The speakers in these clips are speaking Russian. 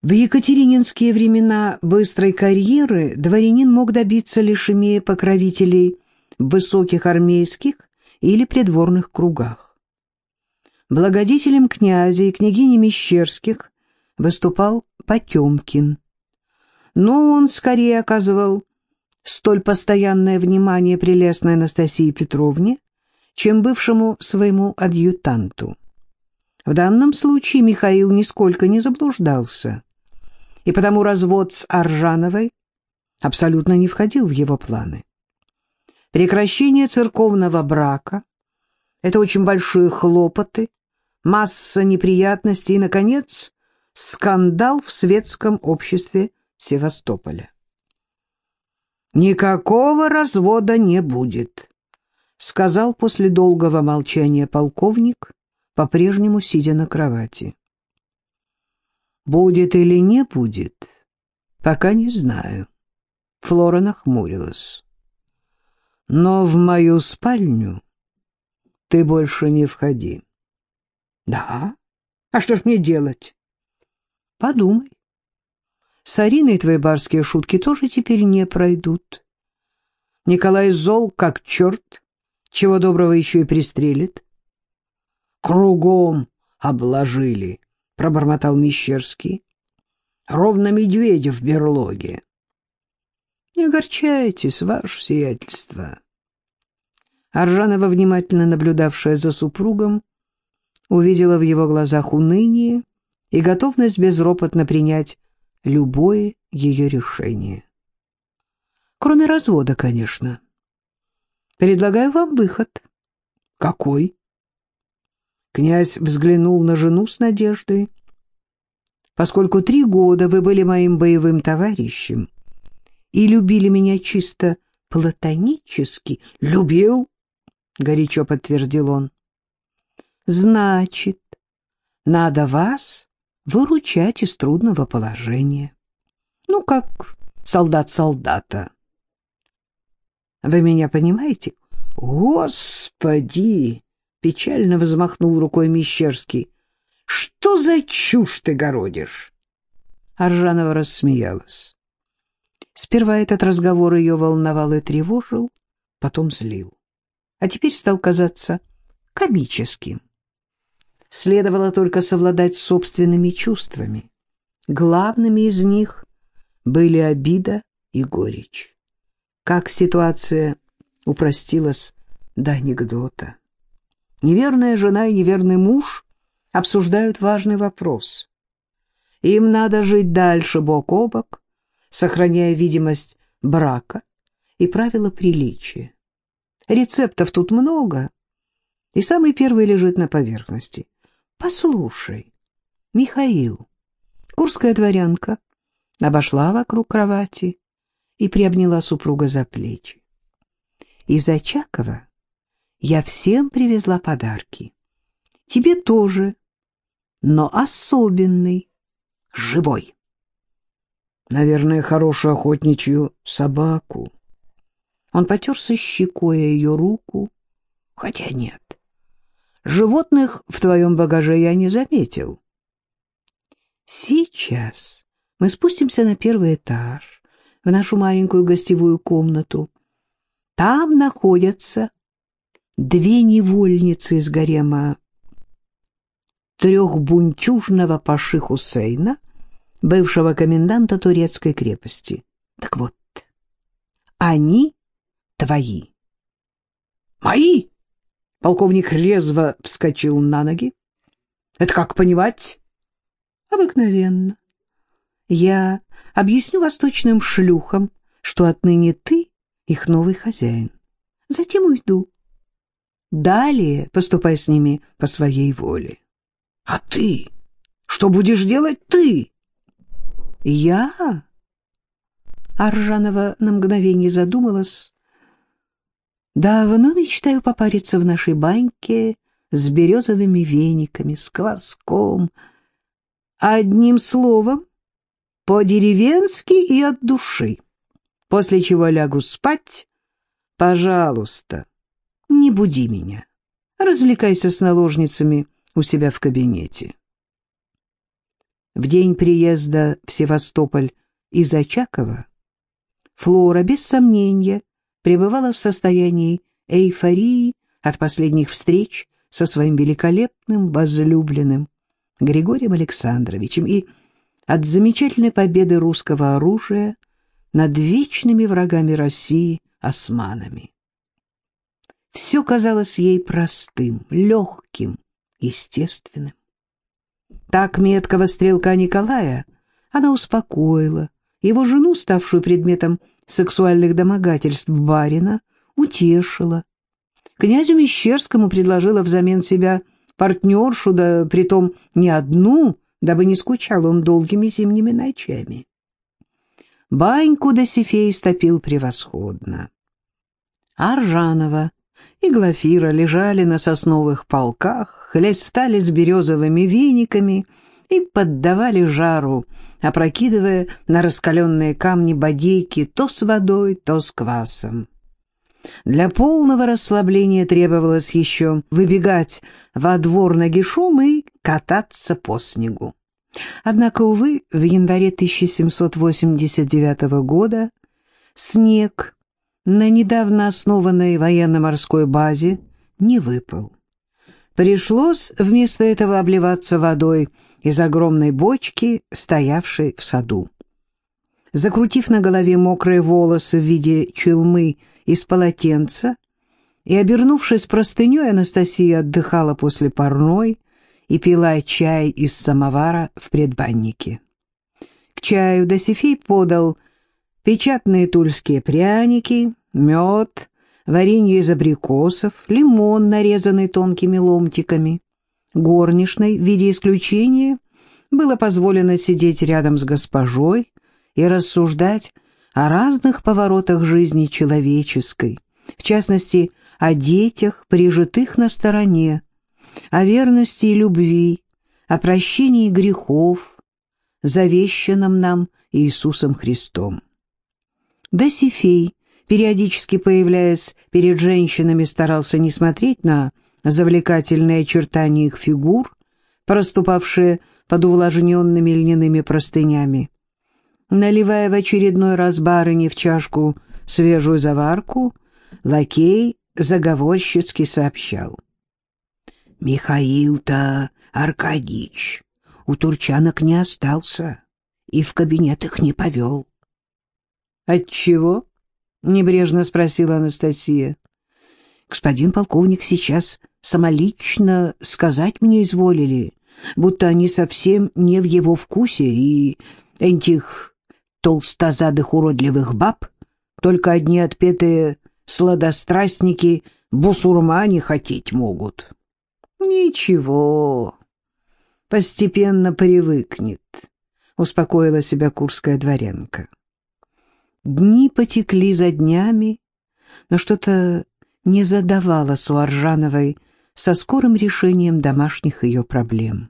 В екатерининские времена быстрой карьеры дворянин мог добиться лишь имея покровителей в высоких армейских или придворных кругах. Благодетелем князя и княгини Мещерских выступал Потемкин, но он скорее оказывал столь постоянное внимание прелестной Анастасии Петровне, чем бывшему своему адъютанту. В данном случае Михаил нисколько не заблуждался, и потому развод с Аржановой абсолютно не входил в его планы. Прекращение церковного брака — это очень большие хлопоты, масса неприятностей и, наконец, скандал в светском обществе Севастополя. «Никакого развода не будет», — сказал после долгого молчания полковник, по-прежнему сидя на кровати. «Будет или не будет, пока не знаю». Флора нахмурилась. «Но в мою спальню ты больше не входи». «Да? А что ж мне делать?» «Подумай. С Ариной твои барские шутки тоже теперь не пройдут. Николай зол, как черт, чего доброго еще и пристрелит кругом обложили, — пробормотал Мещерский. — Ровно медведя в берлоге. — Не огорчайтесь, ваше сиятельство. Аржанова, внимательно наблюдавшая за супругом, увидела в его глазах уныние и готовность безропотно принять любое ее решение. Кроме развода, конечно. Предлагаю вам выход. Какой? Князь взглянул на жену с надеждой. «Поскольку три года вы были моим боевым товарищем и любили меня чисто платонически...» «Любил?» — горячо подтвердил он. «Значит, надо вас выручать из трудного положения. Ну, как солдат солдата. Вы меня понимаете? Господи! Печально взмахнул рукой Мещерский. «Что за чушь ты городишь?» Аржанова рассмеялась. Сперва этот разговор ее волновал и тревожил, потом злил. А теперь стал казаться комическим. Следовало только совладать с собственными чувствами. Главными из них были обида и горечь. Как ситуация упростилась до анекдота. Неверная жена и неверный муж обсуждают важный вопрос. Им надо жить дальше бок о бок, сохраняя видимость брака и правила приличия. Рецептов тут много, и самый первый лежит на поверхности. Послушай, Михаил, курская дворянка, обошла вокруг кровати и приобняла супруга за плечи. Из Очакова я всем привезла подарки. Тебе тоже, но особенный, живой. Наверное, хорошую охотничью собаку. Он потерся щекой ее руку, хотя нет. Животных в твоем багаже я не заметил. Сейчас мы спустимся на первый этаж, в нашу маленькую гостевую комнату. Там находятся две невольницы из гарема трехбунчужного паши Хусейна, бывшего коменданта турецкой крепости. Так вот, они твои. Мои? Полковник резво вскочил на ноги. Это как понимать? Обыкновенно. Я объясню восточным шлюхам, что отныне ты их новый хозяин. Затем уйду. Далее поступай с ними по своей воле. А ты? Что будешь делать ты? Я? Аржанова на мгновение задумалась. Давно мечтаю попариться в нашей баньке с березовыми вениками, с кваском. Одним словом, по-деревенски и от души. После чего лягу спать. Пожалуйста, не буди меня. Развлекайся с наложницами у себя в кабинете. В день приезда в Севастополь из Очакова Флора, без сомнения, пребывала в состоянии эйфории от последних встреч со своим великолепным возлюбленным Григорием Александровичем и от замечательной победы русского оружия над вечными врагами России османами. Все казалось ей простым, легким, естественным. Так меткого стрелка Николая она успокоила, его жену, ставшую предметом сексуальных домогательств барина, утешила. Князю Мещерскому предложила взамен себя партнершу, да притом не одну, дабы не скучал он долгими зимними ночами. Баньку Досифей стопил превосходно. Аржанова и Глафира лежали на сосновых полках, хлестали с березовыми вениками и поддавали жару, опрокидывая на раскаленные камни бодейки то с водой, то с квасом. Для полного расслабления требовалось еще выбегать во двор нагишом и кататься по снегу. Однако, увы, в январе 1789 года снег на недавно основанной военно-морской базе не выпал. Пришлось вместо этого обливаться водой из огромной бочки, стоявшей в саду. Закрутив на голове мокрые волосы в виде челмы из полотенца и, обернувшись простыней, Анастасия отдыхала после парной и пила чай из самовара в предбаннике. К чаю Досифей подал печатные тульские пряники, мед, варенье из абрикосов, лимон, нарезанный тонкими ломтиками. Горничной, в виде исключения, было позволено сидеть рядом с госпожой и рассуждать о разных поворотах жизни человеческой, в частности, о детях, прижитых на стороне, о верности и любви, о прощении грехов, завещанном нам Иисусом Христом. Досифей, периодически появляясь перед женщинами, старался не смотреть на завлекательные очертания их фигур, проступавшие под увлажненными льняными простынями. Наливая в очередной раз барыне в чашку свежую заварку, лакей заговорщицки сообщал. «Михаил-то Аркадьич у турчанок не остался и в кабинет их не повел». «Отчего?» — небрежно спросила Анастасия. «Господин полковник сейчас самолично сказать мне изволили, будто они совсем не в его вкусе, и этих толстозадых уродливых баб только одни отпетые сладострастники бусурмане хотеть могут. Ничего, постепенно привыкнет, успокоила себя курская дворянка. Дни потекли за днями, но что-то не задавало Суаржановой со скорым решением домашних ее проблем.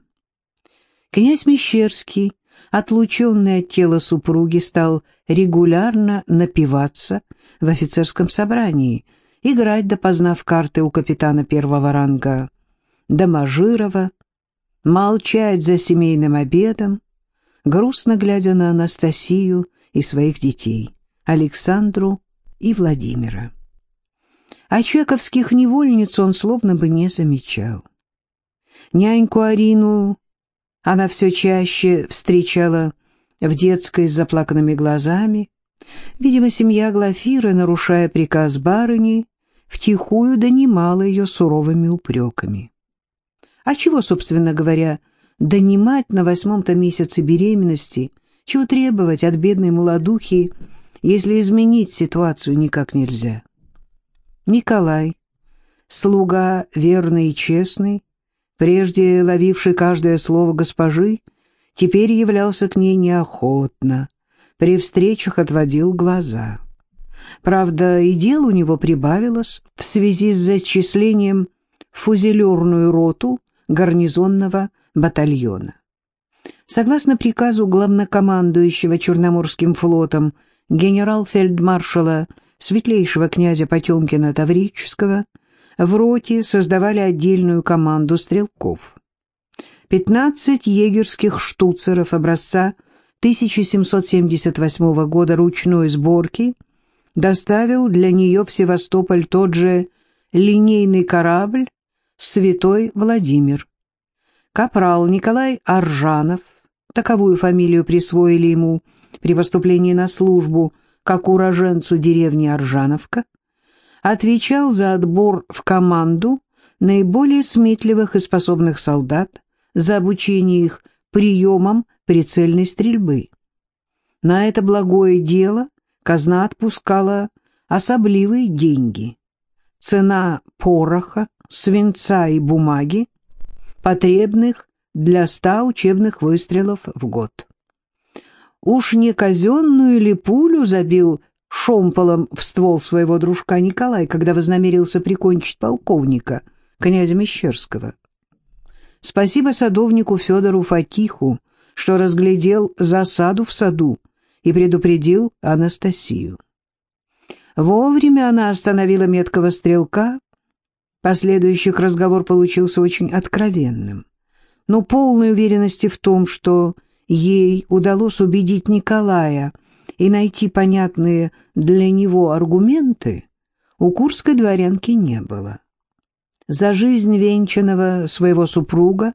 Князь Мещерский отлученный от тела супруги, стал регулярно напиваться в офицерском собрании, играть допоздна в карты у капитана первого ранга Доможирова, молчать за семейным обедом, грустно глядя на Анастасию и своих детей, Александру и Владимира. А чековских невольниц он словно бы не замечал. Няньку Арину она все чаще встречала в детской с заплаканными глазами. Видимо, семья Глафиры, нарушая приказ барыни, втихую донимала ее суровыми упреками. А чего, собственно говоря, донимать на восьмом-то месяце беременности, чего требовать от бедной молодухи, если изменить ситуацию никак нельзя? Николай, слуга верный и честный, прежде ловивший каждое слово госпожи, теперь являлся к ней неохотно, при встречах отводил глаза. Правда, и дел у него прибавилось в связи с зачислением в фузелерную роту гарнизонного батальона. Согласно приказу главнокомандующего Черноморским флотом генерал-фельдмаршала светлейшего князя Потемкина Таврического, в роте создавали отдельную команду стрелков. 15 егерских штуцеров образца 1778 года ручной сборки доставил для нее в Севастополь тот же линейный корабль «Святой Владимир». Капрал Николай Аржанов, таковую фамилию присвоили ему при поступлении на службу как уроженцу деревни Аржановка, отвечал за отбор в команду наиболее сметливых и способных солдат, за обучение их приемам прицельной стрельбы. На это благое дело казна отпускала особливые деньги. Цена пороха, свинца и бумаги, потребных для ста учебных выстрелов в год. Уж не казенную ли пулю забил шомполом в ствол своего дружка Николай, когда вознамерился прикончить полковника, князя Мещерского. Спасибо садовнику Федору Фатиху, что разглядел засаду в саду и предупредил Анастасию. Вовремя она остановила меткого стрелка. Последующих разговор получился очень откровенным, но полной уверенности в том, что ей удалось убедить Николая и найти понятные для него аргументы, у курской дворянки не было. За жизнь венчанного своего супруга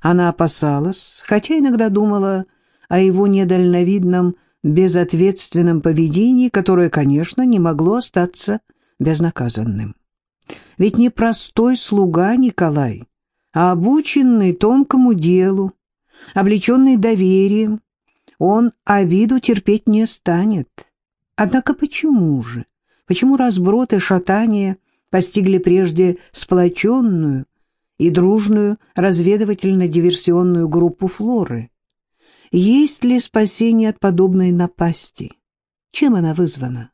она опасалась, хотя иногда думала о его недальновидном, безответственном поведении, которое, конечно, не могло остаться безнаказанным. Ведь не простой слуга Николай, а обученный тонкому делу, облеченный доверием, он обиду терпеть не станет. Однако почему же? Почему разброд и шатание постигли прежде сплоченную и дружную разведывательно-диверсионную группу Флоры? Есть ли спасение от подобной напасти? Чем она вызвана?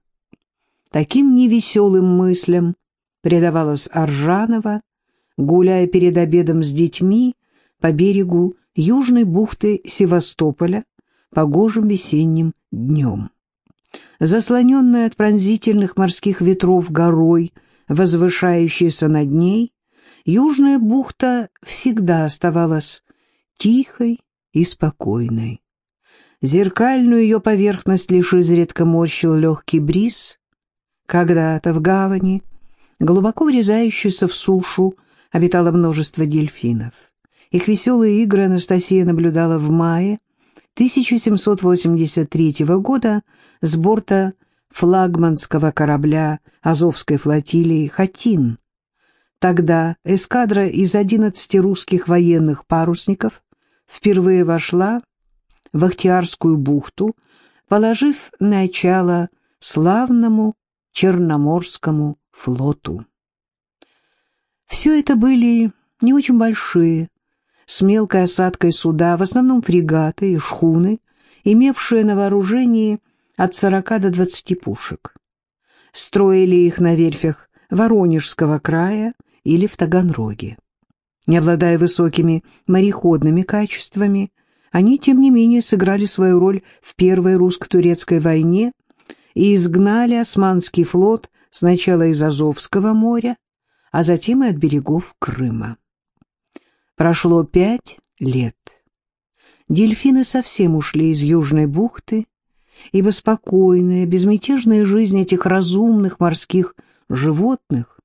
Таким невеселым мыслям предавалась Аржанова, гуляя перед обедом с детьми по берегу южной бухты Севастополя погожим весенним днем. Заслоненная от пронзительных морских ветров горой, возвышающаяся над ней, южная бухта всегда оставалась тихой и спокойной. Зеркальную ее поверхность лишь изредка морщил легкий бриз. Когда-то в гавани, глубоко врезающейся в сушу, обитало множество дельфинов. Их веселые игры Анастасия наблюдала в мае 1783 года с борта флагманского корабля Азовской флотилии «Хатин». Тогда эскадра из 11 русских военных парусников впервые вошла в Ахтиарскую бухту, положив начало славному Черноморскому флоту. Все это были не очень большие, с мелкой осадкой суда, в основном фрегаты и шхуны, имевшие на вооружении от 40 до 20 пушек. Строили их на верфях Воронежского края или в Таганроге. Не обладая высокими мореходными качествами, они, тем не менее, сыграли свою роль в Первой русско-турецкой войне и изгнали османский флот сначала из Азовского моря, а затем и от берегов Крыма. Прошло пять лет. Дельфины совсем ушли из Южной бухты, ибо спокойная, безмятежная жизнь этих разумных морских животных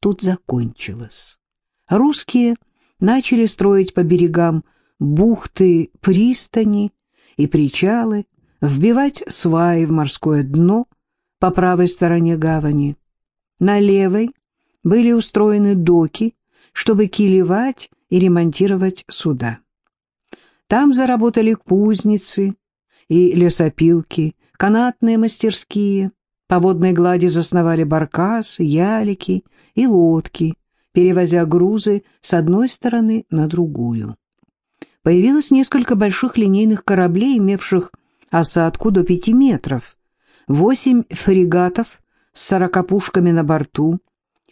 тут закончилась. Русские начали строить по берегам бухты, пристани и причалы, вбивать сваи в морское дно по правой стороне гавани. На левой были устроены доки, чтобы килевать и ремонтировать суда. Там заработали кузницы и лесопилки, канатные мастерские, по водной глади засновали баркасы, ялики и лодки, перевозя грузы с одной стороны на другую. Появилось несколько больших линейных кораблей, имевших осадку до пяти метров, восемь фрегатов с сорока пушками на борту,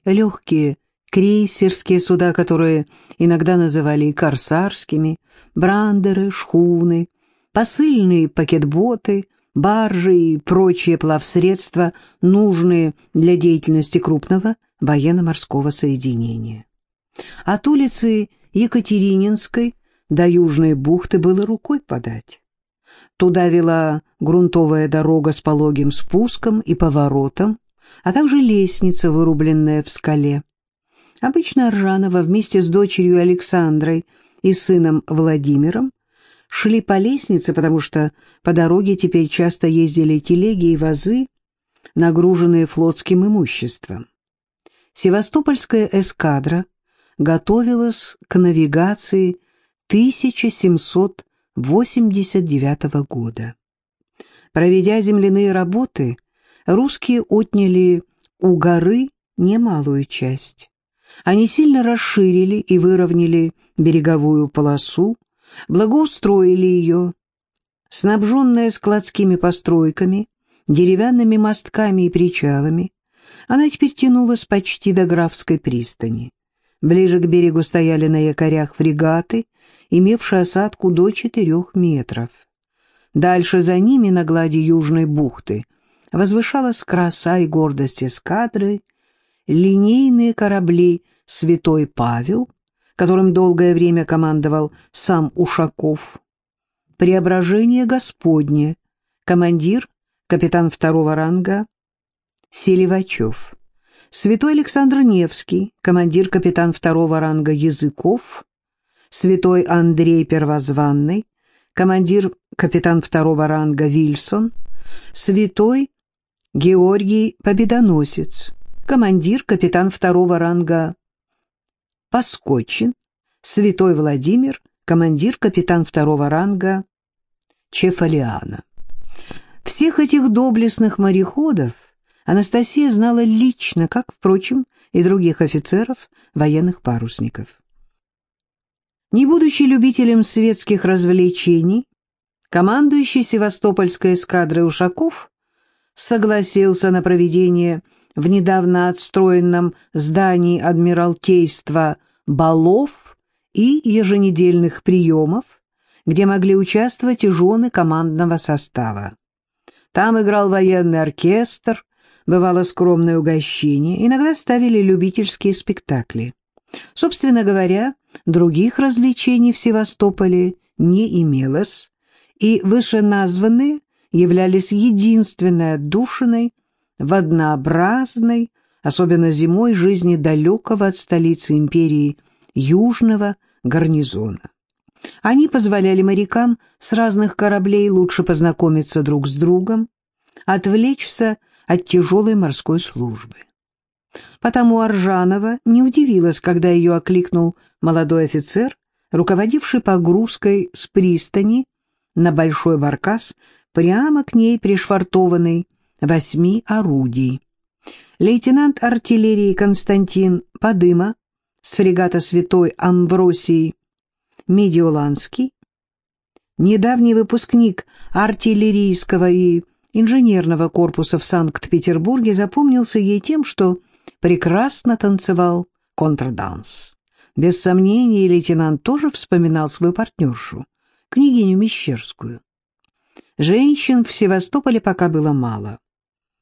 легкие крейсерские суда, которые иногда называли корсарскими, брандеры, шхуны, посыльные пакетботы, баржи и прочие плавсредства, нужные для деятельности крупного военно-морского соединения. От улицы Екатерининской До Южной бухты было рукой подать. Туда вела грунтовая дорога с пологим спуском и поворотом, а также лестница, вырубленная в скале. Обычно Аржанова вместе с дочерью Александрой и сыном Владимиром шли по лестнице, потому что по дороге теперь часто ездили телеги и вазы, нагруженные флотским имуществом. Севастопольская эскадра готовилась к навигации 1789 года. Проведя земляные работы, русские отняли у горы немалую часть. Они сильно расширили и выровняли береговую полосу, благоустроили ее, снабженная складскими постройками, деревянными мостками и причалами, она теперь тянулась почти до Графской пристани. Ближе к берегу стояли на якорях фрегаты, имевшие осадку до четырех метров. Дальше за ними, на глади Южной бухты, возвышалась краса и гордость эскадры, линейные корабли «Святой Павел», которым долгое время командовал сам Ушаков, «Преображение Господне», командир, капитан второго ранга Селивачев, святой Александр Невский, командир-капитан второго ранга Языков, святой Андрей Первозванный, командир-капитан второго ранга Вильсон, святой Георгий Победоносец, командир-капитан второго ранга Поскочин, святой Владимир, командир-капитан второго ранга Чефалиана. Всех этих доблестных мореходов Анастасия знала лично, как, впрочем, и других офицеров, военных парусников. Не будучи любителем светских развлечений, командующий Севастопольской эскадрой Ушаков согласился на проведение в недавно отстроенном здании Адмиралтейства балов и еженедельных приемов, где могли участвовать и жены командного состава. Там играл военный оркестр, бывало скромное угощение, иногда ставили любительские спектакли. Собственно говоря, других развлечений в Севастополе не имелось, и вышеназванные являлись единственной отдушиной в однообразной, особенно зимой, жизни далекого от столицы империи Южного гарнизона. Они позволяли морякам с разных кораблей лучше познакомиться друг с другом, отвлечься от тяжелой морской службы. Потому Аржанова не удивилась, когда ее окликнул молодой офицер, руководивший погрузкой с пристани на большой баркас, прямо к ней пришвартованный восьми орудий. Лейтенант артиллерии Константин Подыма с фрегата «Святой Амвросий» Медиоланский, недавний выпускник артиллерийского и инженерного корпуса в Санкт-Петербурге запомнился ей тем, что прекрасно танцевал контрданс. Без сомнений, лейтенант тоже вспоминал свою партнершу, княгиню Мещерскую. Женщин в Севастополе пока было мало.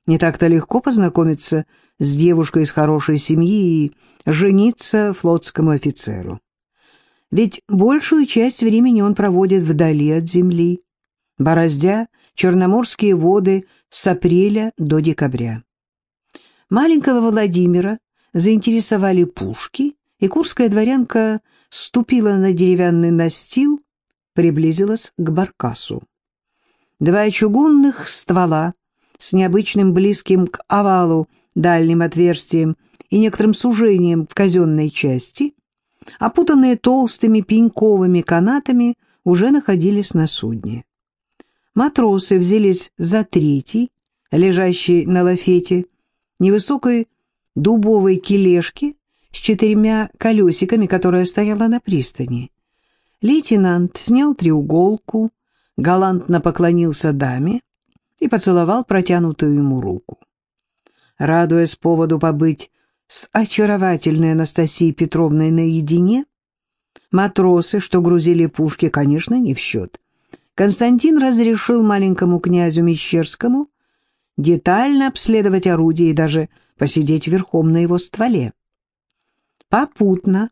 Не так-то легко познакомиться с девушкой из хорошей семьи и жениться флотскому офицеру. Ведь большую часть времени он проводит вдали от земли, бороздя черноморские воды с апреля до декабря. Маленького Владимира заинтересовали пушки, и курская дворянка ступила на деревянный настил, приблизилась к баркасу. Два чугунных ствола с необычным близким к овалу дальним отверстием и некоторым сужением в казенной части, опутанные толстыми пеньковыми канатами, уже находились на судне. Матросы взялись за третий, лежащий на лафете, невысокой дубовой кележки с четырьмя колесиками, которая стояла на пристани. Лейтенант снял треуголку, галантно поклонился даме и поцеловал протянутую ему руку. Радуясь поводу побыть с очаровательной Анастасией Петровной наедине, матросы, что грузили пушки, конечно, не в счет — Константин разрешил маленькому князю Мещерскому детально обследовать орудие и даже посидеть верхом на его стволе. Попутно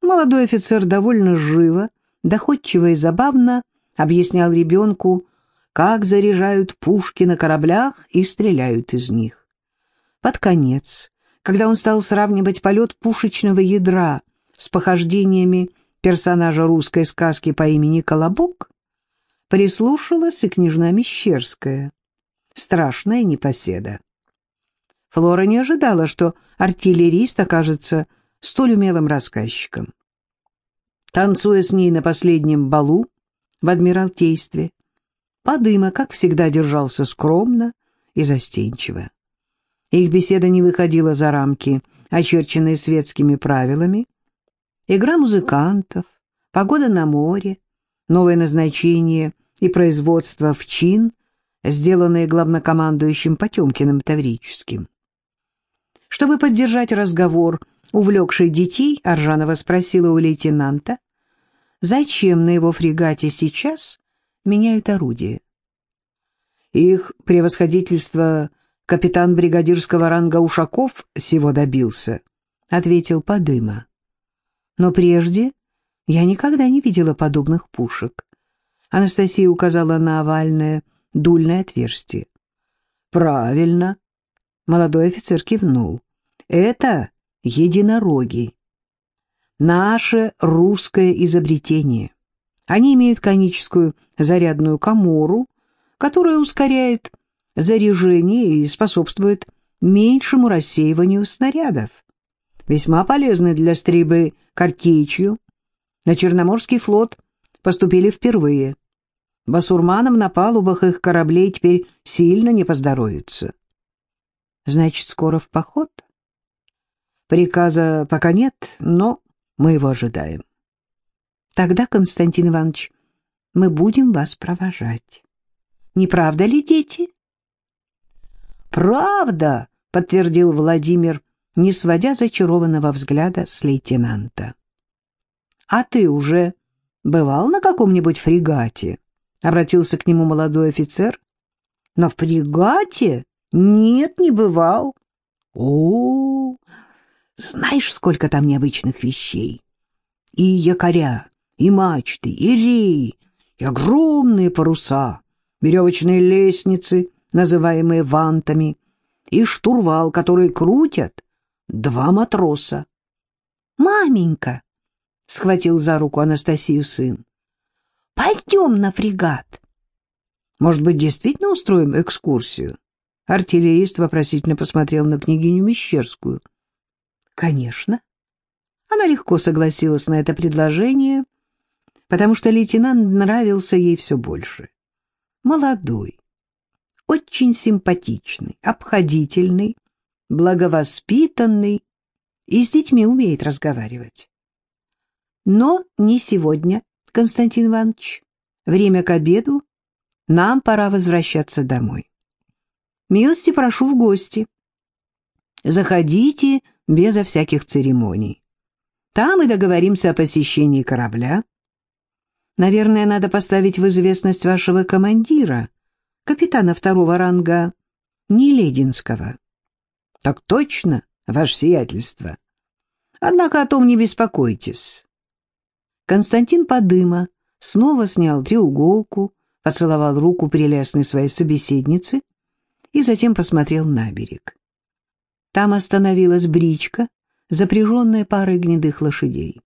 молодой офицер довольно живо доходчиво и забавно объяснял ребенку, как заряжают пушки на кораблях и стреляют из них. Под конец, когда он стал сравнивать полет пушечного ядра с похождениями персонажа русской сказки по имени Колобок, прислушалась и княжна Мещерская, страшная непоседа. Флора не ожидала, что артиллерист окажется столь умелым рассказчиком. Танцуя с ней на последнем балу в Адмиралтействе, Подыма, как всегда, держался скромно и застенчиво. Их беседа не выходила за рамки, очерченные светскими правилами. Игра музыкантов, погода на море, новое назначение и производство в чин, сделанные главнокомандующим Потемкиным Таврическим. Чтобы поддержать разговор, увлекший детей, Аржанова спросила у лейтенанта, зачем на его фрегате сейчас меняют орудие. Их превосходительство капитан бригадирского ранга Ушаков всего добился, — ответил Подыма. Но прежде я никогда не видела подобных пушек. Анастасия указала на овальное дульное отверстие. «Правильно», — молодой офицер кивнул. «Это единороги. Наше русское изобретение. Они имеют коническую зарядную комору, которая ускоряет заряжение и способствует меньшему рассеиванию снарядов. Весьма полезны для стрельбы картечью. На Черноморский флот поступили впервые. Басурманам на палубах их кораблей теперь сильно не поздоровится. Значит, скоро в поход? Приказа пока нет, но мы его ожидаем. Тогда, Константин Иванович, мы будем вас провожать. Не правда ли, дети? Правда, подтвердил Владимир, не сводя зачарованного взгляда с лейтенанта. А ты уже бывал на каком-нибудь фрегате? Обратился к нему молодой офицер. На фрегате? Нет, не бывал. О, знаешь, сколько там необычных вещей. И якоря, и мачты, и реи, и огромные паруса, веревочные лестницы, называемые вантами, и штурвал, который крутят два матроса. «Маменька!» — схватил за руку Анастасию сын. «Пойдем на фрегат!» «Может быть, действительно устроим экскурсию?» Артиллерист вопросительно посмотрел на княгиню Мещерскую. «Конечно». Она легко согласилась на это предложение — потому что лейтенант нравился ей все больше. Молодой, очень симпатичный, обходительный, благовоспитанный и с детьми умеет разговаривать. Но не сегодня, Константин Иванович. Время к обеду, нам пора возвращаться домой. Милости прошу в гости. Заходите безо всяких церемоний. Там и договоримся о посещении корабля. Наверное, надо поставить в известность вашего командира, капитана второго ранга Нелединского. — Так точно, ваше сиятельство. Однако о том не беспокойтесь. Константин Подыма снова снял треуголку, поцеловал руку прелестной своей собеседницы и затем посмотрел на берег. Там остановилась бричка, запряженная парой гнедых лошадей.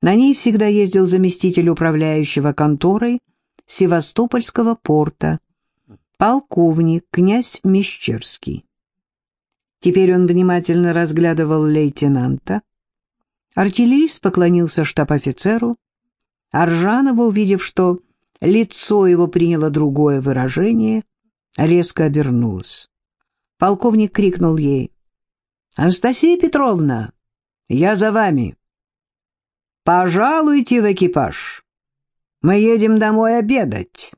На ней всегда ездил заместитель управляющего конторой Севастопольского порта, полковник князь Мещерский. Теперь он внимательно разглядывал лейтенанта. Артиллерист поклонился штаб-офицеру. Аржанова, увидев, что лицо его приняло другое выражение, резко обернулась. Полковник крикнул ей. «Анастасия Петровна, я за вами!» «Пожалуйте в экипаж. Мы едем домой обедать».